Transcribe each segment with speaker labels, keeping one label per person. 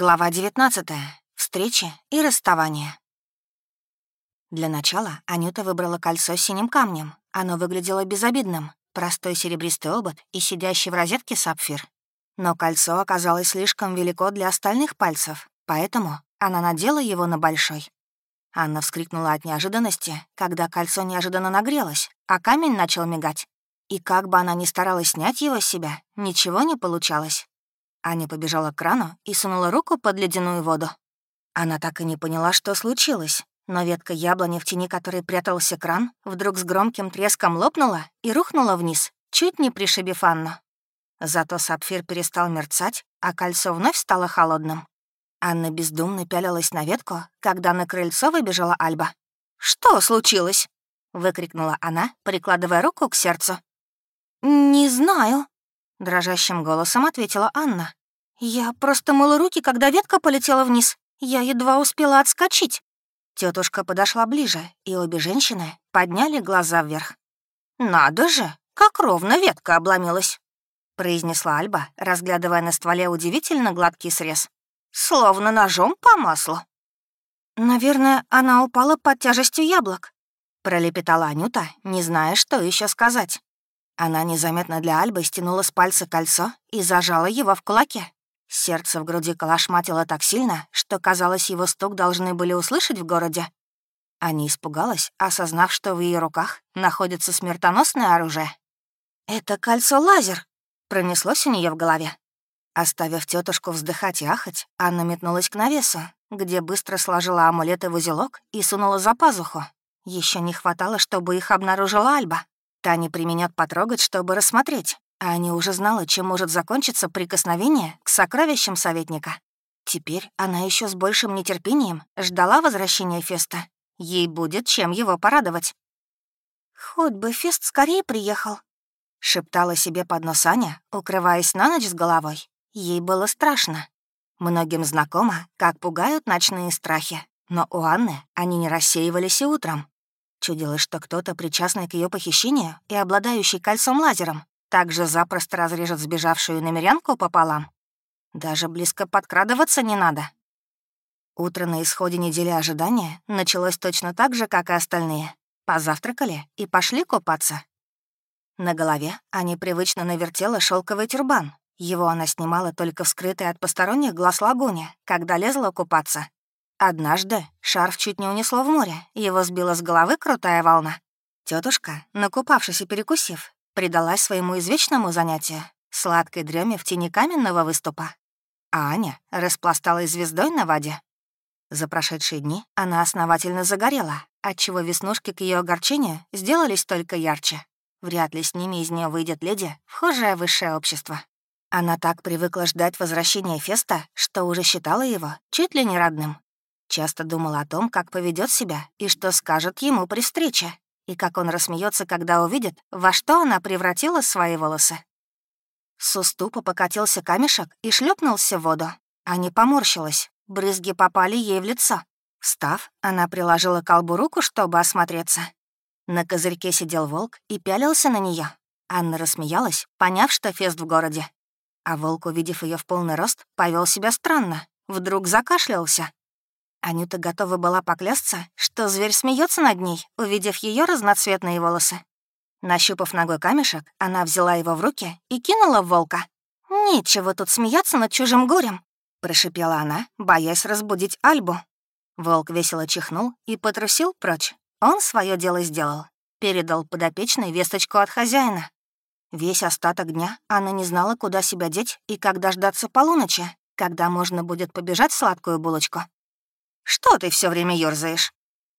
Speaker 1: Глава 19. Встречи и расставание. Для начала Анюта выбрала кольцо с синим камнем. Оно выглядело безобидным. Простой серебристый обод и сидящий в розетке сапфир. Но кольцо оказалось слишком велико для остальных пальцев, поэтому она надела его на большой. Анна вскрикнула от неожиданности, когда кольцо неожиданно нагрелось, а камень начал мигать. И как бы она ни старалась снять его с себя, ничего не получалось. Аня побежала к крану и сунула руку под ледяную воду. Она так и не поняла, что случилось, но ветка яблони, в тени которой прятался кран, вдруг с громким треском лопнула и рухнула вниз, чуть не пришибив Анну. Зато сапфир перестал мерцать, а кольцо вновь стало холодным. Анна бездумно пялилась на ветку, когда на крыльцо выбежала Альба. «Что случилось?» — выкрикнула она, прикладывая руку к сердцу. «Не знаю», — дрожащим голосом ответила Анна. «Я просто мыла руки, когда ветка полетела вниз. Я едва успела отскочить». Тетушка подошла ближе, и обе женщины подняли глаза вверх. «Надо же, как ровно ветка обломилась!» — произнесла Альба, разглядывая на стволе удивительно гладкий срез. «Словно ножом по маслу». «Наверное, она упала под тяжестью яблок», — пролепетала Анюта, не зная, что еще сказать. Она незаметно для Альбы стянула с пальца кольцо и зажала его в кулаке. Сердце в груди колошматило так сильно, что, казалось, его стук должны были услышать в городе. Аня испугалась, осознав, что в ее руках находится смертоносное оружие. «Это кольцо-лазер!» — пронеслось у нее в голове. Оставив тетушку вздыхать и ахать, Анна метнулась к навесу, где быстро сложила амулеты в узелок и сунула за пазуху. Еще не хватало, чтобы их обнаружила Альба. Таня применят потрогать, чтобы рассмотреть, а Аня уже знала, чем может закончиться прикосновение к сокровищам советника. Теперь она еще с большим нетерпением ждала возвращения Феста. Ей будет чем его порадовать. «Хоть бы Фест скорее приехал», — шептала себе под нос Аня, укрываясь на ночь с головой. Ей было страшно. Многим знакомо, как пугают ночные страхи, но у Анны они не рассеивались и утром. Чудилось, что кто-то, причастный к ее похищению и обладающий кольцом-лазером, также запросто разрежет сбежавшую намерянку пополам. Даже близко подкрадываться не надо. Утро на исходе недели ожидания началось точно так же, как и остальные. Позавтракали и пошли купаться. На голове они привычно навертела шелковый тюрбан. Его она снимала только в скрытой от посторонних глаз лагуне, когда лезла купаться. Однажды шарф чуть не унесло в море, его сбила с головы крутая волна. Тетушка, накупавшись и перекусив, предалась своему извечному занятию — сладкой дреме в тени каменного выступа. А Аня распласталась звездой на воде. За прошедшие дни она основательно загорела, отчего веснушки к ее огорчению сделались только ярче. Вряд ли с ними из нее выйдет леди, вхожее высшее общество. Она так привыкла ждать возвращения Феста, что уже считала его чуть ли не родным. Часто думала о том, как поведет себя и что скажет ему при встрече, и как он рассмеется, когда увидит, во что она превратила свои волосы. С уступа покатился камешек и шлепнулся в воду. Аня поморщилась, брызги попали ей в лицо. Встав, она приложила колбу руку, чтобы осмотреться. На козырьке сидел волк и пялился на нее. Анна рассмеялась, поняв, что фест в городе. А волк, увидев ее в полный рост, повел себя странно. Вдруг закашлялся. Анюта готова была поклясться, что зверь смеется над ней, увидев ее разноцветные волосы. Нащупав ногой камешек, она взяла его в руки и кинула в волка. «Нечего тут смеяться над чужим горем», — прошипела она, боясь разбудить Альбу. Волк весело чихнул и потрусил прочь. Он свое дело сделал. Передал подопечной весточку от хозяина. Весь остаток дня она не знала, куда себя деть и как дождаться полуночи, когда можно будет побежать сладкую булочку. Что ты все время ёрзаешь?»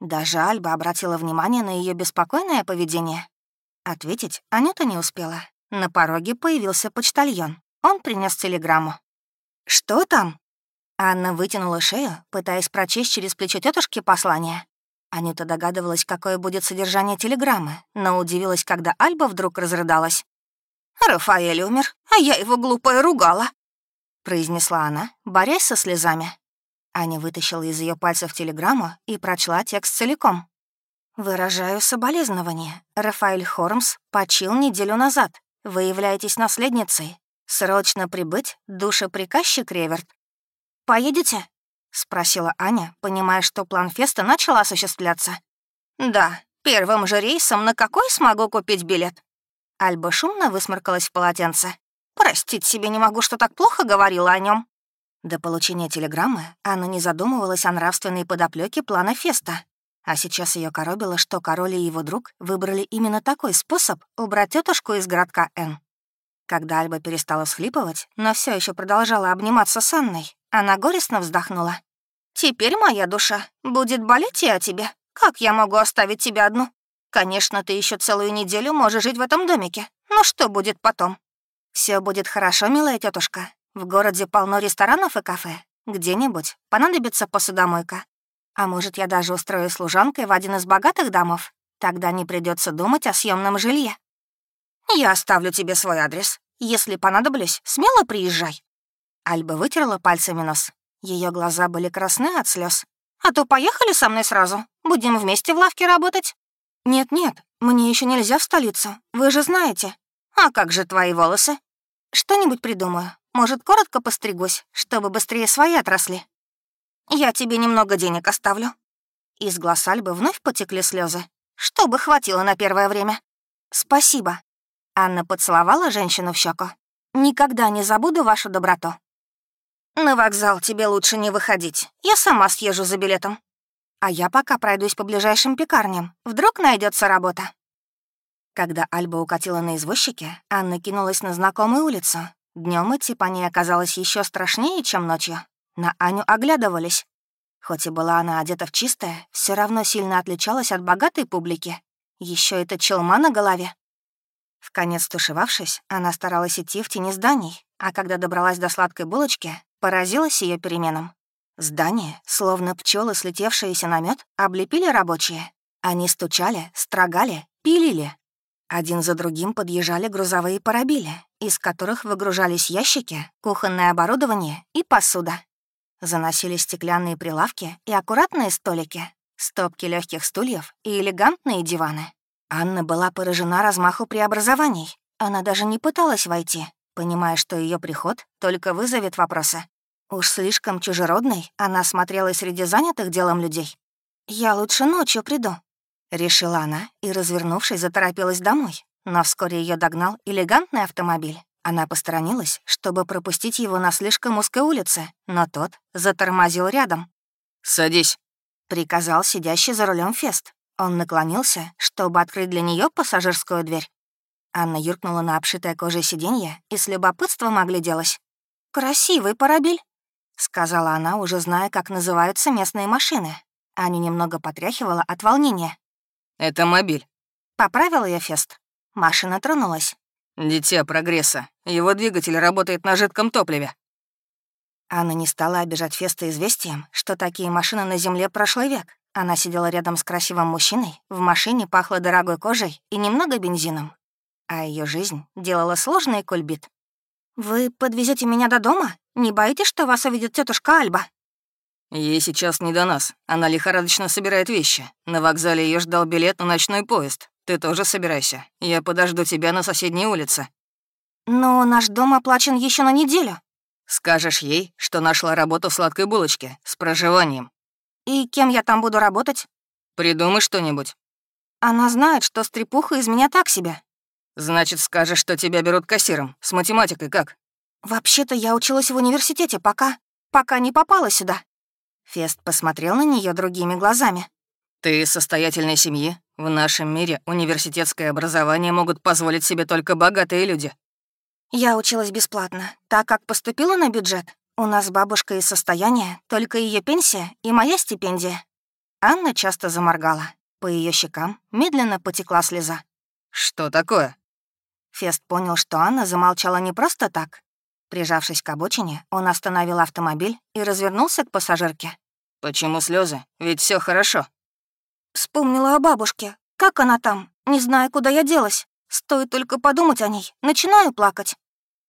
Speaker 1: Даже Альба обратила внимание на ее беспокойное поведение. Ответить Анюта не успела. На пороге появился почтальон. Он принес телеграмму. «Что там?» Анна вытянула шею, пытаясь прочесть через плечо тетушки послание. Анюта догадывалась, какое будет содержание телеграммы, но удивилась, когда Альба вдруг разрыдалась. «Рафаэль умер, а я его глупая ругала», — произнесла она, борясь со слезами. Аня вытащила из ее пальцев телеграмму и прочла текст целиком. «Выражаю соболезнование. Рафаэль Хормс почил неделю назад. Вы являетесь наследницей. Срочно прибыть, душеприказчик Реверт». поедете?» — спросила Аня, понимая, что план феста начал осуществляться. «Да, первым же рейсом на какой смогу купить билет?» Альба шумно высморкалась в полотенце. «Простить себе не могу, что так плохо говорила о нем. До получения телеграммы Анна не задумывалась о нравственной подоплеке плана феста. А сейчас ее коробило, что король и его друг выбрали именно такой способ убрать тетушку из городка Н. Когда Альба перестала схлипывать, но все еще продолжала обниматься с Анной, она горестно вздохнула. «Теперь моя душа будет болеть и о тебе. Как я могу оставить тебя одну? Конечно, ты еще целую неделю можешь жить в этом домике. Но что будет потом? Все будет хорошо, милая тетушка. В городе полно ресторанов и кафе. Где-нибудь понадобится посудомойка. А может, я даже устрою служанкой в один из богатых домов? Тогда не придется думать о съемном жилье. Я оставлю тебе свой адрес. Если понадоблюсь, смело приезжай. Альба вытерла пальцами нос. Ее глаза были красны от слез. А то поехали со мной сразу. Будем вместе в лавке работать. Нет-нет, мне еще нельзя в столицу. Вы же знаете. А как же твои волосы? Что-нибудь придумаю. Может, коротко постригусь, чтобы быстрее свои отросли. Я тебе немного денег оставлю. Из глаз Альбы вновь потекли слезы, чтобы хватило на первое время. Спасибо. Анна поцеловала женщину в щеку. Никогда не забуду вашу доброту. На вокзал тебе лучше не выходить. Я сама съезжу за билетом. А я пока пройдусь по ближайшим пекарням. Вдруг найдется работа. Когда Альба укатила на извозчике, Анна кинулась на знакомую улицу. Днем идти по ней оказалось еще страшнее, чем ночью. На Аню оглядывались. Хоть и была она одета в чистое, все равно сильно отличалась от богатой публики. Еще это челма на голове. В конец тушевавшись, она старалась идти в тени зданий, а когда добралась до сладкой булочки, поразилась ее переменам. Здание, словно пчелы, слетевшиеся на мед, облепили рабочие. Они стучали, строгали, пилили. Один за другим подъезжали грузовые парабили, из которых выгружались ящики, кухонное оборудование и посуда. Заносили стеклянные прилавки и аккуратные столики, стопки легких стульев и элегантные диваны. Анна была поражена размаху преобразований. Она даже не пыталась войти, понимая, что ее приход только вызовет вопросы. Уж слишком чужеродной она смотрела среди занятых делом людей. «Я лучше ночью приду», Решила она и, развернувшись, заторопилась домой. Но вскоре ее догнал элегантный автомобиль. Она посторонилась, чтобы пропустить его на слишком узкой улице, но тот затормозил рядом.
Speaker 2: «Садись», —
Speaker 1: приказал сидящий за рулем Фест. Он наклонился, чтобы открыть для нее пассажирскую дверь. Анна юркнула на обшитое кожей сиденье и с любопытством огляделась. «Красивый парабель», — сказала она, уже зная, как называются местные машины. Аня немного потряхивала от волнения.
Speaker 2: Это мобиль.
Speaker 1: Поправил я Фест. Машина тронулась.
Speaker 2: Дитя прогресса. Его двигатель работает на жидком топливе.
Speaker 1: Анна не стала обижать Феста известием, что такие машины на Земле прошлый век. Она сидела рядом с красивым мужчиной, в машине пахло дорогой кожей и немного бензином. А ее жизнь делала сложный кульбит. «Вы подвезете меня до дома? Не боитесь, что вас увидит тетушка Альба?»
Speaker 2: Ей сейчас не до нас. Она лихорадочно собирает вещи. На вокзале ее ждал билет на ночной поезд. Ты тоже собирайся. Я подожду тебя на соседней улице.
Speaker 1: Но наш дом оплачен еще на неделю.
Speaker 2: Скажешь ей, что нашла работу в сладкой булочке с проживанием.
Speaker 1: И кем я там буду работать?
Speaker 2: Придумай что-нибудь.
Speaker 1: Она знает, что стрепуха из меня так себе.
Speaker 2: Значит, скажешь, что тебя берут кассиром. С математикой как?
Speaker 1: Вообще-то я училась в университете, пока... пока не попала сюда. Фест посмотрел на нее другими глазами.
Speaker 2: «Ты из состоятельной семьи. В нашем мире университетское образование могут позволить себе только богатые люди».
Speaker 1: «Я училась бесплатно, так как поступила на бюджет. У нас бабушка из состояния, только ее пенсия и моя стипендия». Анна часто заморгала. По ее щекам медленно потекла слеза.
Speaker 2: «Что такое?»
Speaker 1: Фест понял, что Анна замолчала не просто так. Прижавшись к обочине, он остановил автомобиль и развернулся к пассажирке.
Speaker 2: «Почему слезы? Ведь все хорошо».
Speaker 1: Вспомнила о бабушке. Как она там? Не знаю, куда я делась. Стоит только подумать о ней. Начинаю плакать.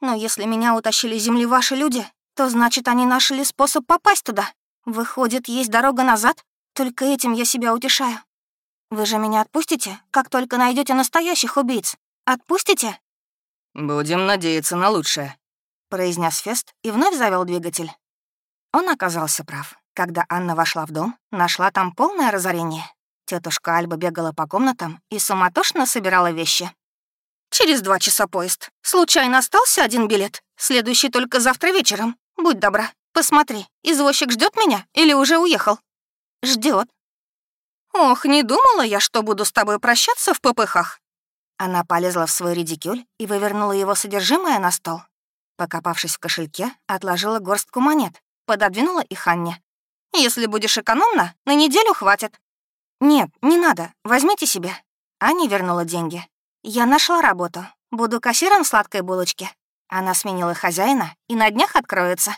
Speaker 1: Но если меня утащили земли ваши люди, то значит, они нашли способ попасть туда. Выходит, есть дорога назад? Только этим я себя утешаю. Вы же меня отпустите, как только найдете настоящих убийц? Отпустите?
Speaker 2: Будем надеяться на лучшее произнес Фест и вновь завел двигатель.
Speaker 1: Он оказался прав. Когда Анна вошла в дом, нашла там полное разорение. Тетушка Альба бегала по комнатам и суматошно собирала вещи. «Через два часа поезд. Случайно остался один билет. Следующий только завтра вечером. Будь добра, посмотри, извозчик ждет меня или уже уехал?» Ждет. «Ох, не думала я, что буду с тобой прощаться в ППХах». Она полезла в свой редикюль и вывернула его содержимое на стол. Покопавшись в кошельке, отложила горстку монет, пододвинула их Анне. «Если будешь экономна, на неделю хватит». «Нет, не надо, возьмите себе». Аня вернула деньги. «Я нашла работу. Буду кассиром сладкой булочки». Она сменила хозяина и на днях откроется.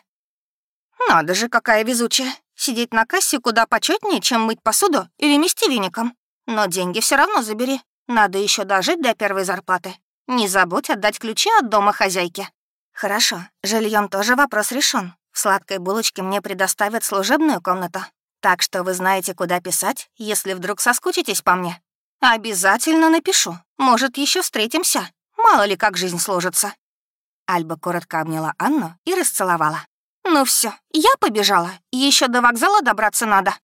Speaker 1: «Надо же, какая везучая. Сидеть на кассе куда почетнее, чем мыть посуду или мести веником. Но деньги все равно забери. Надо еще дожить до первой зарплаты. Не забудь отдать ключи от дома хозяйке». «Хорошо, жильем тоже вопрос решен. В сладкой булочке мне предоставят служебную комнату. Так что вы знаете, куда писать, если вдруг соскучитесь по мне. Обязательно напишу. Может, еще встретимся. Мало ли, как жизнь сложится». Альба коротко обняла Анну и расцеловала. «Ну все, я побежала. Еще до вокзала добраться надо».